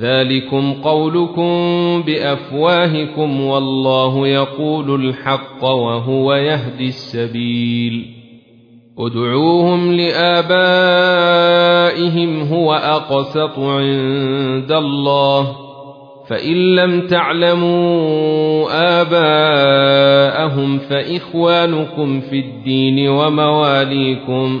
ذلكم قولكم بأفواهكم والله يقول الحق وهو يهدي السبيل. ادعوهم لآبائهم هو أقسط عند الله. فإن لم تعلموا آباءهم فإخوانكم في الدين ومواليكم.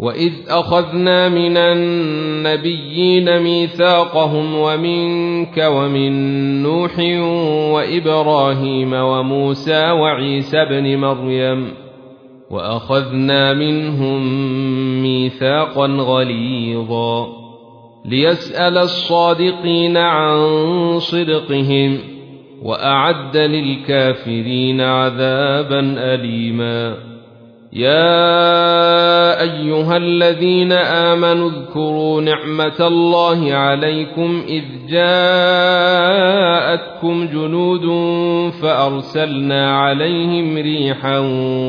واذ اخذنا من النبيين ميثاقهم ومنك ومن نوح وابراهيم وموسى وعيسى ابن مريم واخذنا منهم ميثاقا غليظا ليسال الصادقين عن صدقهم واعد للكافرين عذابا اليما يا أيها الذين آمنوا اذكروا نعمة الله عليكم إذ جاءتكم جنود فأرسلنا عليهم ريحا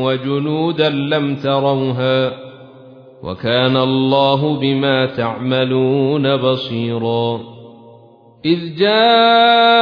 وجنودا لم تروها وكان الله بما تعملون بصيرا إذ جاءوكم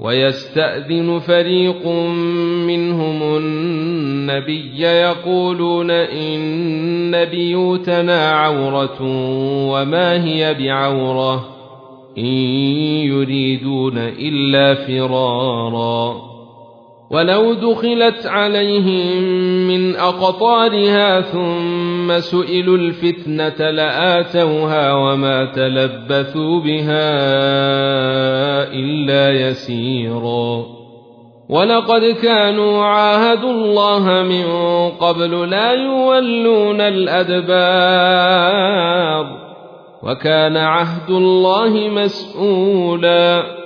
ويستأذن فريق منهم النبي يقولون إن بيوتنا عورة وما هي بعورة إن يريدون إلا فرارا. ولو دخلت عليهم من أقطارها ثم سئلوا الفتنة لآتوها وما تلبثوا بها إلا يسيرا. ولقد كانوا عاهدوا الله من قبل لا يولون الأدبار وكان عهد الله مسؤولا.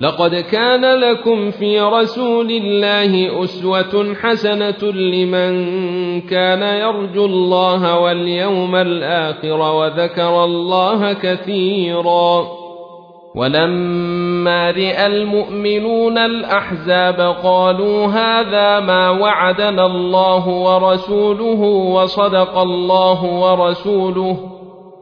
لقد كان لكم في رسول الله أسوة حسنة لمن كان يرجو الله واليوم الآخر وذكر الله كثيرا. ولما راى المؤمنون الأحزاب قالوا هذا ما وعدنا الله ورسوله وصدق الله ورسوله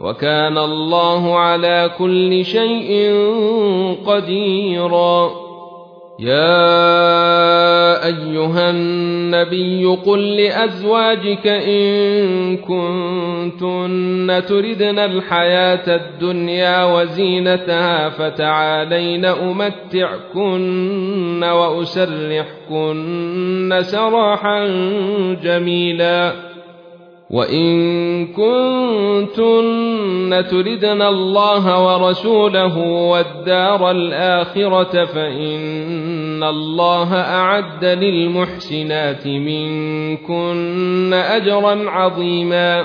وكان الله على كل شيء قديرا يا أيها النبي قل لأزواجك إن كنتن تردن الحياة الدنيا وزينتها فتعالين أمتعكن وأسرحكن سراحا جميلا. وان كنتن تردن الله ورسوله والدار الاخره فان الله اعد للمحسنات منكن اجرا عظيما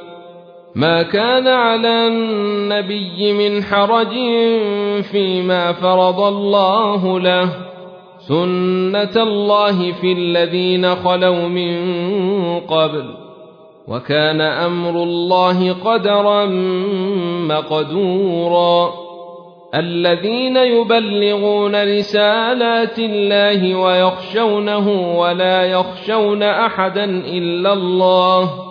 ما كان على النبي من حرج فيما فرض الله له. سنة الله في الذين خلوا من قبل. وكان أمر الله قدرا مقدورا. الذين يبلغون رسالات الله ويخشونه ولا يخشون أحدا إلا الله.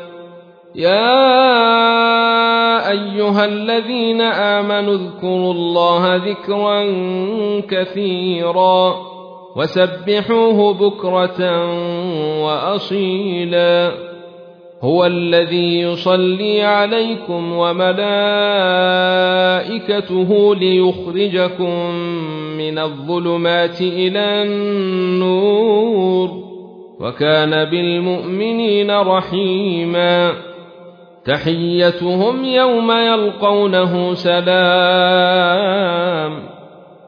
يا أيها الذين آمنوا اذكروا الله ذكرا كثيرا وسبحوه بكرة وأصيلا. هو الذي يصلي عليكم وملائكته ليخرجكم من الظلمات إلى النور. وكان بالمؤمنين رحيما. تحيتهم يوم يلقونه سلام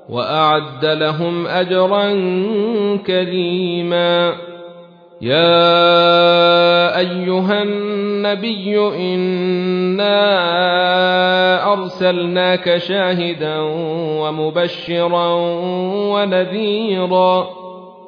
وأعد لهم أجرا كريما. يا أيها النبي إنا أرسلناك شاهدا ومبشرا ونذيرا.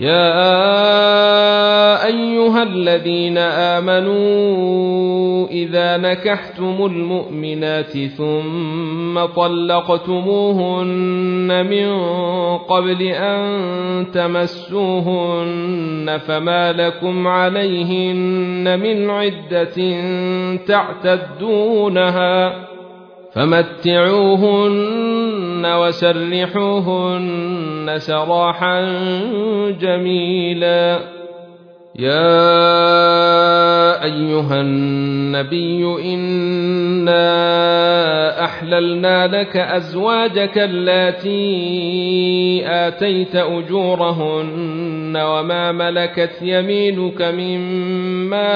يا أيها الذين آمنوا إذا نكحتم المؤمنات ثم طلقتموهن من قبل أن تمسوهن فما لكم عليهن من عدة تعتدونها فمتعوهن وسرحوهن سراحا جميلا. يا أيها النبي إنا أحللنا لك أزواجك اللاتي آتيت أجورهن وما ملكت يمينك مما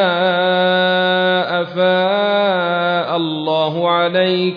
أفاء الله عليك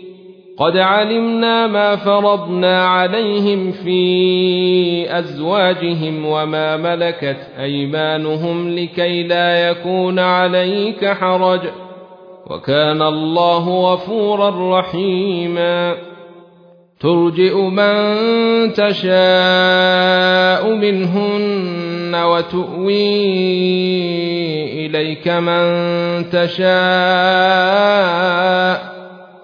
قد علمنا ما فرضنا عليهم في أزواجهم وما ملكت أيمانهم لكي لا يكون عليك حرج وكان الله غفورا رحيما. ترجئ من تشاء منهن وتؤوي إليك من تشاء.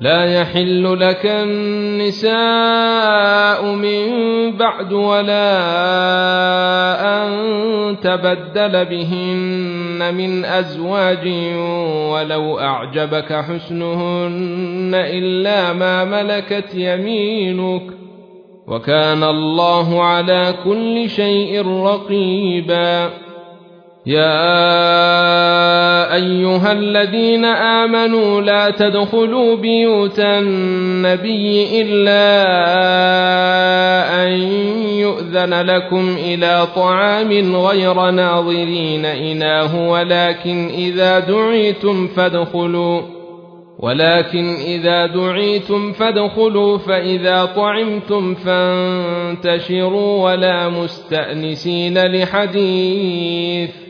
لا يحل لك النساء من بعد ولا أن تبدل بهن من أزواج ولو أعجبك حسنهن إلا ما ملكت يمينك وكان الله على كل شيء رقيبا يا أيها الذين آمنوا لا تدخلوا بيوت النبي إلا أن يؤذن لكم إلى طعام غير ناظرين إناه ولكن إذا دعيتم فادخلوا ولكن إذا دعيتم فادخلوا فإذا طعمتم فانتشروا ولا مستأنسين لحديث.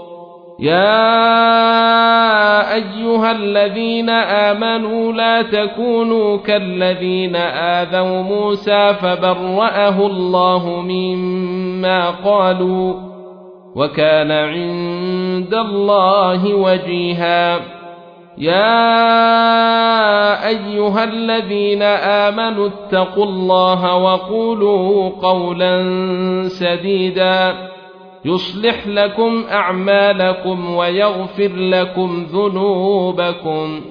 يا أيها الذين آمنوا لا تكونوا كالذين آذوا موسى فبرأه الله مما قالوا وكان عند الله وجيها. يا أيها الذين آمنوا اتقوا الله وقولوا قولا سديدا. يصلح لكم أعمالكم ويغفر لكم ذنوبكم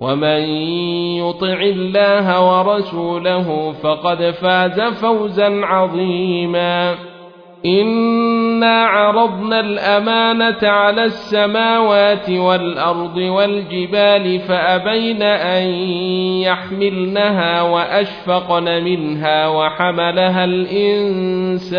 ومن يطع الله ورسوله فقد فاز فوزا عظيما إنا عرضنا الأمانة على السماوات والأرض والجبال فأبين أن يحملنها وأشفقن منها وحملها الإنسان